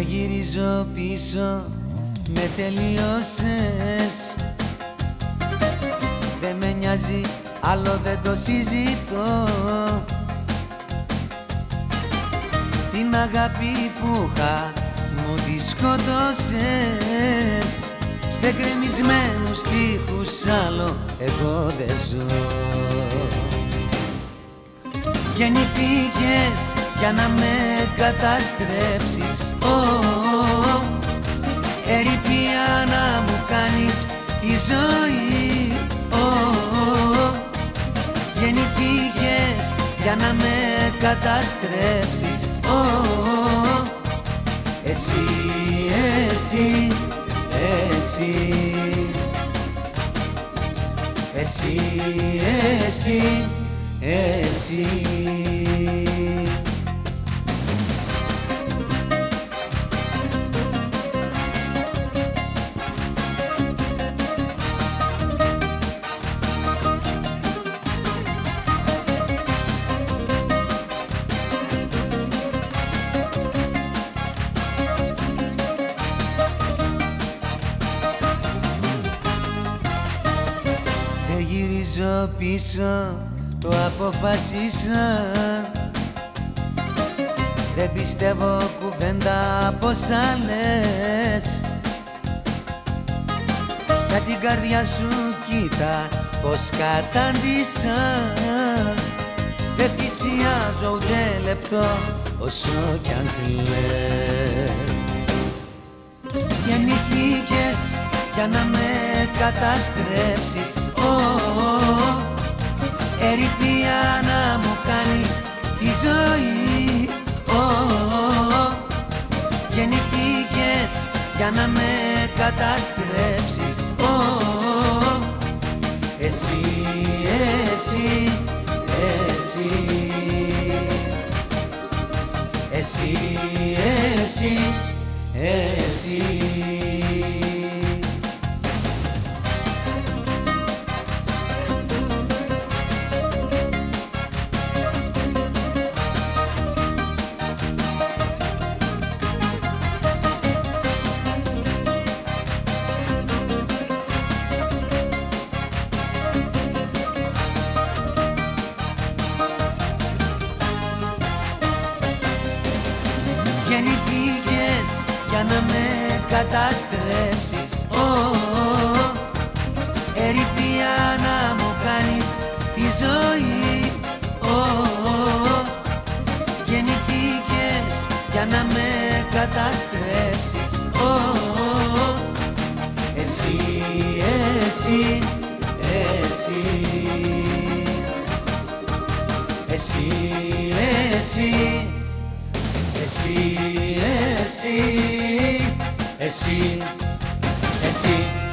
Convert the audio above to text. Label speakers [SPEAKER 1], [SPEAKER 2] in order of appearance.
[SPEAKER 1] γυρίζω πίσω με τελειώσες. Δεν με νοιάζει, άλλο δεν το συζητώ. Την αγάπη που είχα μου τη σκοτώσες Σε γκρεμισμένους τείχους άλλο εγώ δεν ζω. Γεννηθήκες για να με καταστρέψεις. Oh, Ερηπία να μου κάνεις τη ζωή. Oh, Γεννηθήκες για να με καταστρέψεις. Oh, Εσύ, εσύ, εσύ. Εσύ, εσύ, εσύ γυρίζω πίσω, το αποφασίσα Δεν πιστεύω κουβέντα από λες Για την καρδιά σου κοίτα πως κατάντησα Δεν θυσιάζω ούτε λεπτό όσο κι αν κλαις. Γεννηθήκες για να με καταστρέψεις. Oh, Ερηπία να μου κάνεις τη ζωή. Oh, Γεννηθήκες για να με καταστρέψεις. Oh, Εσύ, εσύ, εσύ. Εσύ, εσύ, εσύ Γεννηθήκες για να με καταστρέψεις. Oh, Ερηπία να μου κάνεις τη ζωή. Oh, Γεννηθήκες για να με καταστρέψεις. Oh, Εσύ, εσύ, εσύ. Εσύ, εσύ εσύ, εσύ, εσύ, εσύ